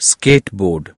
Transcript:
skateboard.